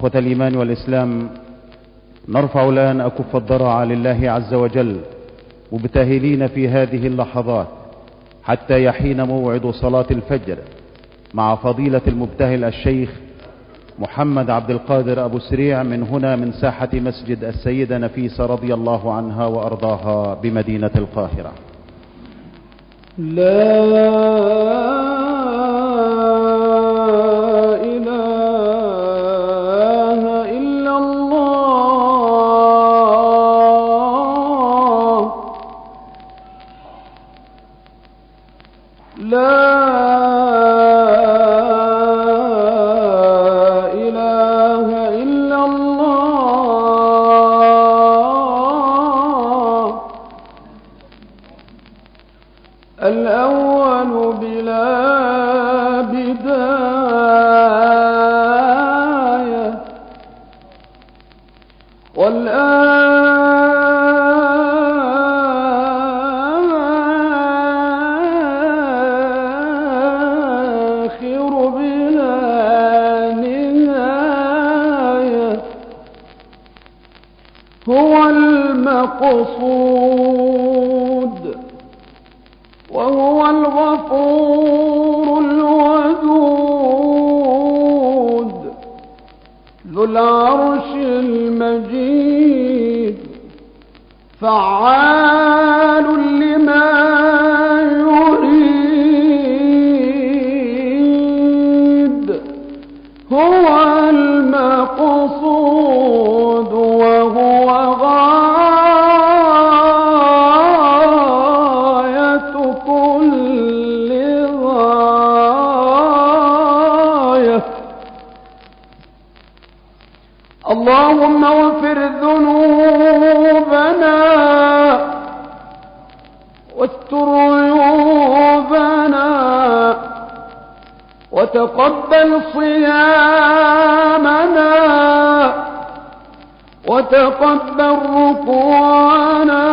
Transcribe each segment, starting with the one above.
إخوة الإيمان والإسلام نرفع الآن أكف الضرع لله عز وجل مبتهلين في هذه اللحظات حتى يحين موعد صلاة الفجر مع فضيلة المبتهل الشيخ محمد عبد القادر أبو سريع من هنا من ساحة مسجد السيدة نفيسة رضي الله عنها وأرضاها بمدينة القاهرة. لا هو المقصود وهو الغفور الودود. ذو العرش المجيد فعال واستر عيوبنا وتقبل صيامنا وتقبل ركوعنا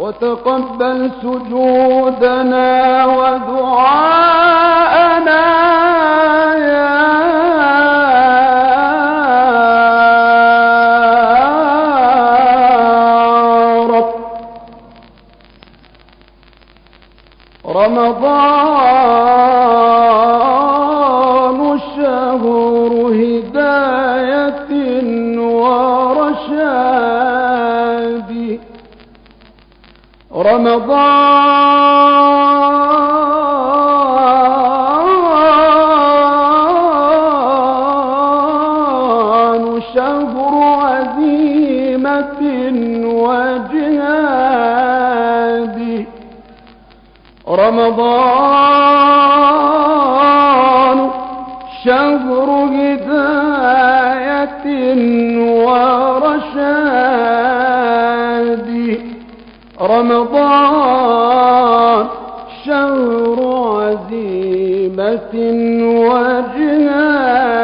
وتقبل سجودنا ودعاءنا رمضان شهر هداية ورشاد. رمضان رمضان شهر هداية ورشاد. رمضان شهر عزيمة وجهاد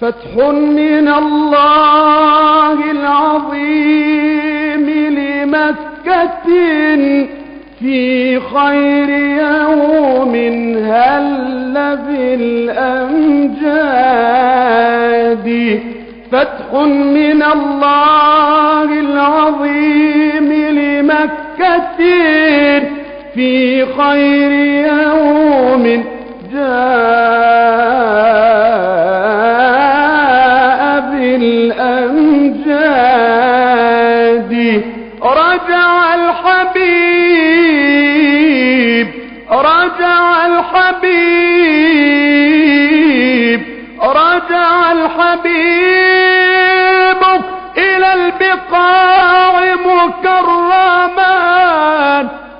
فتح من الله العظيم لمكة في خير يوم هل بالأمجاد فتح من الله العظيم لمكة. في خير يوم جاء. الحبيب إلى البقاع مكرما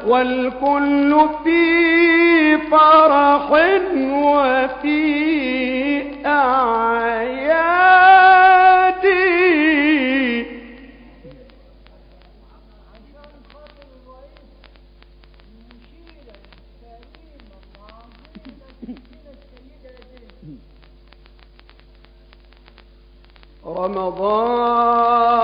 والكل رمضان.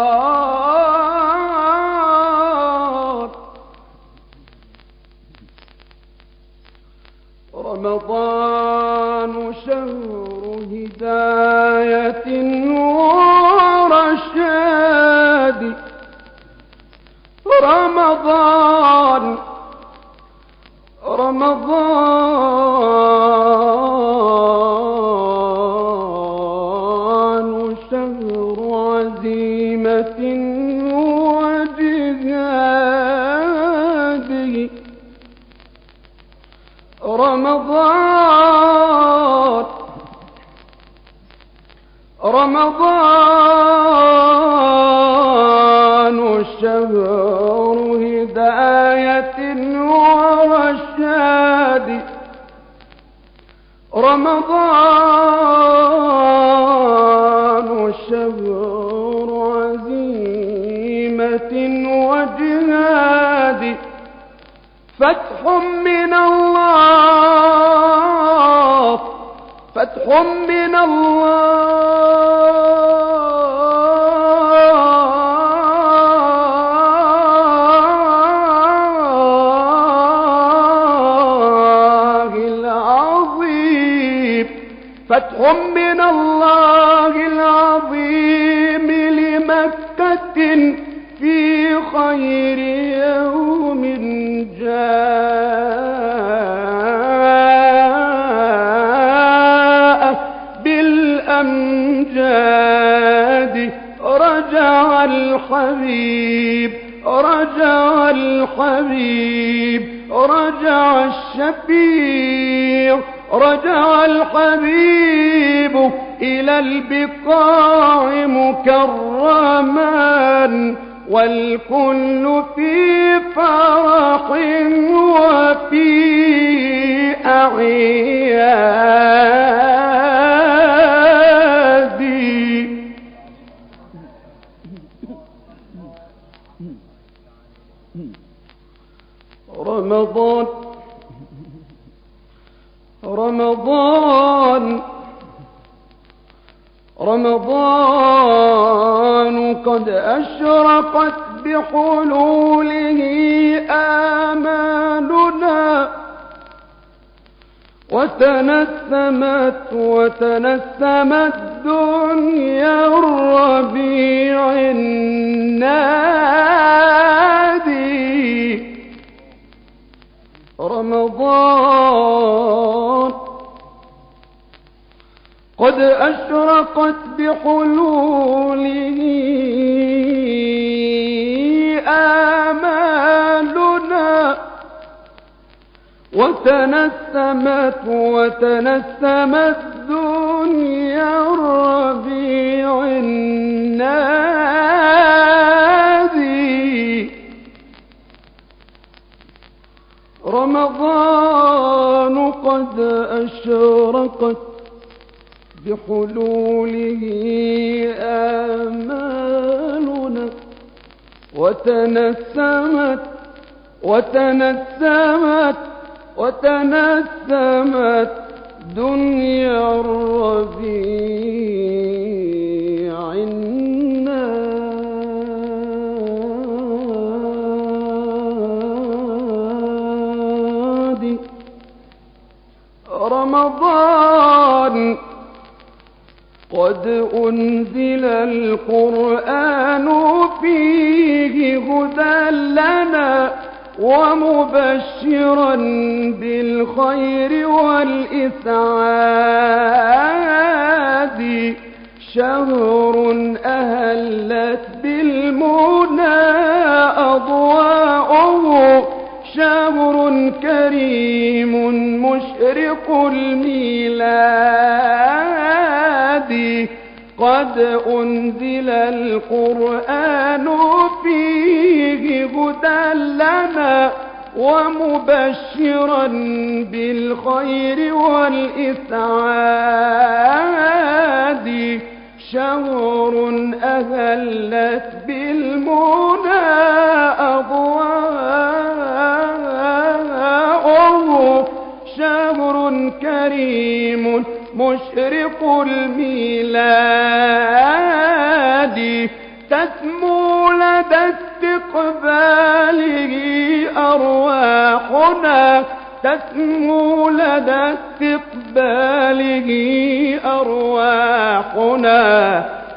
رمضان. رمضان شهر هداية ورشاد رمضان شهر وجهاد فتح من الله فتح من الله العظيم. فتح من الله العظيم لمكة خير يوم جاء بالأمجاد. رجع الحبيب رجع الحبيب رجع الشفيع رجع الحبيب إلى البقاع مكرما. والكل في فرح وفي أعياد. رمضان رمضان. رمضان قد أشرقت بحلوله آمالنا وتنسمت وتنسمت دنيا الربيع النادي. رمضان قد أشرقت بحلوله آمالنا وتنسمت وتنسمت دنيا الربيع النادي. رمضان قد أشرقت بحلوله آمالنا وتنسمت وتنسمت وتنسمت دنيا الربيع النادي. رمضان قد أنزل القرآن فيه هدى لنا ومبشرا بالخير والإسعاد. شهر أهلت بالمنى أضواءه. شهر كريم مشرق الميلاد. قد أنزل القرآن فيه هدى لنا ومبشرا بالخير والإسعاد. شهر أهلت بالمنى أضواءه. شهر كريم مشرق الميلاد تسمو لدى استقباله أرواحنا تسمو لدى استقباله أرواحنا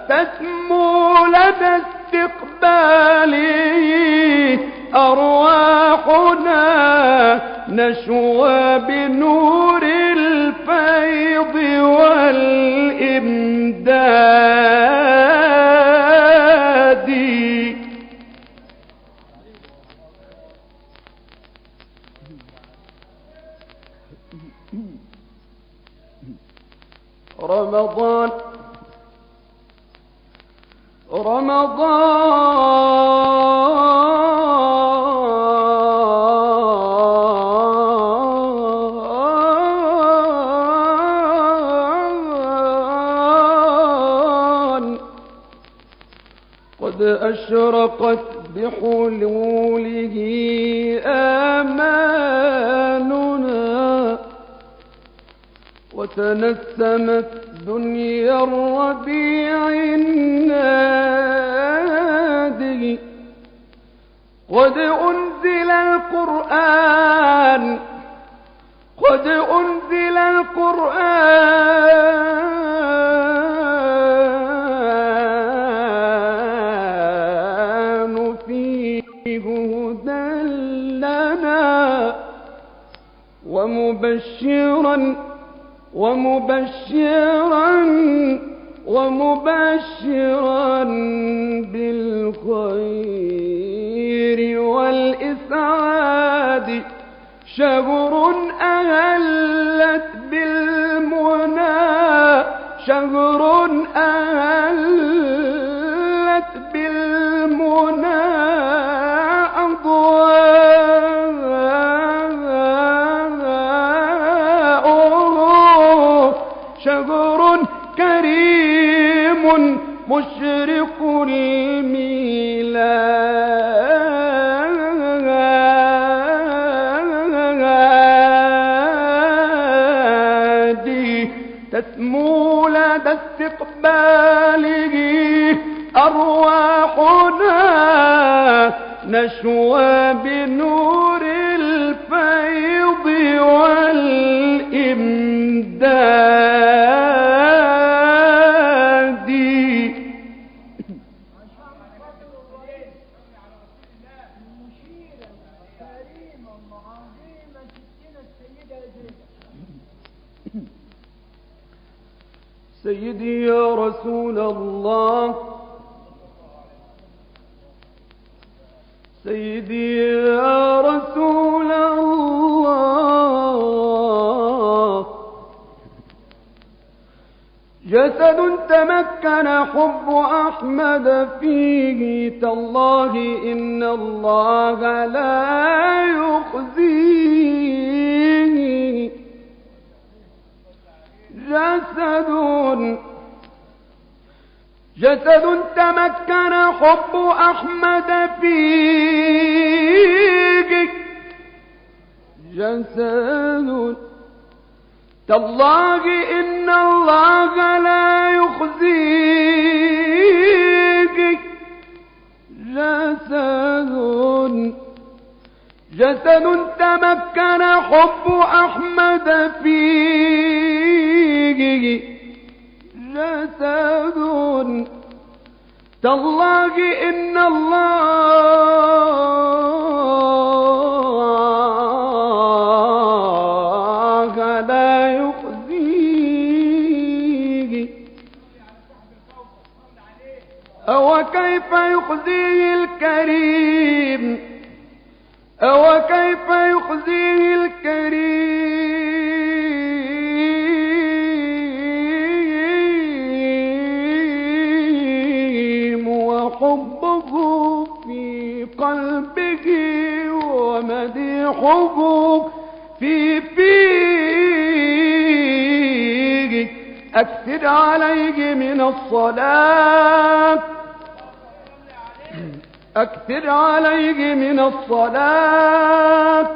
تسمو لدى استقباله أرواحنا. نشوى بنور الفيض والإمداد. رمضان. رمضان. أشرقت بحلوله آمالنا وتنسمت دنيا الربيع النادي. قد أنزل القرآن قد أنزل القرآن. ومبشرا ومبشرا ومبشرا بالخير والإسعاد. شهر أهلت بالمنى شهر أهلت استقباله أرواحنا نشوى بنور الفيض والإمداد. المشيرة سيدي يا رسول الله. سيدي يا رسول الله. جسد تمكن حب أحمد فيه. تالله إن الله لا يخزيه جسد تمكن حب أحمد فيه جسد تالله إن الله لا يخزيك جسد جسد تمكن حب أحمد فيه جسد تالله إن الله لا يخزيه. أو كيف يخزيه الكريم؟ أو كيف يخزيه الكريم؟ ومديحه في فيه أكثر عليه من الصلاة. أكثر عليه من الصلاة.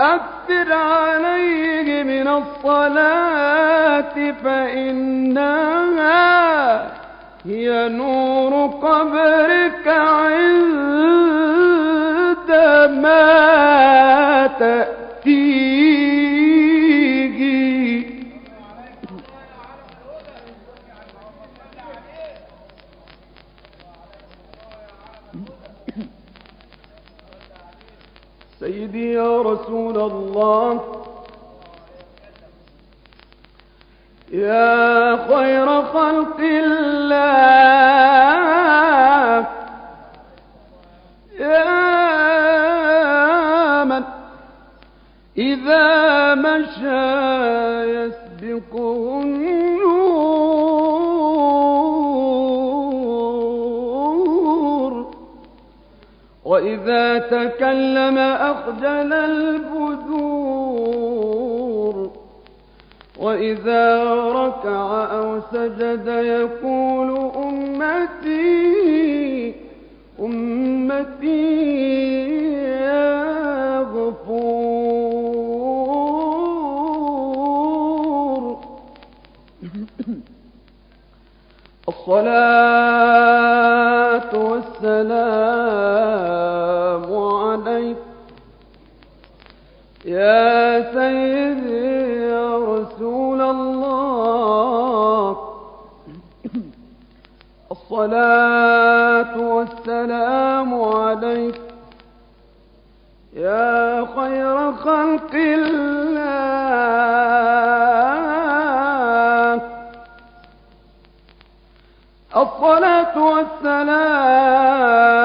أكثر عليه من الصلاة فإنها هي نور قبرك ما تأتيه. سيدي يا رسول الله. يا خير خلق الله. إذا مشى يسبقه النور وإذا تكلم أخجل البدور وإذا ركع أو سجد يقول أمتي أمتي الصلاة والسلام عليك. يا سيدي يا رسول الله. الصلاة والسلام عليك. يا خير خلق الله. الصلاة والسلام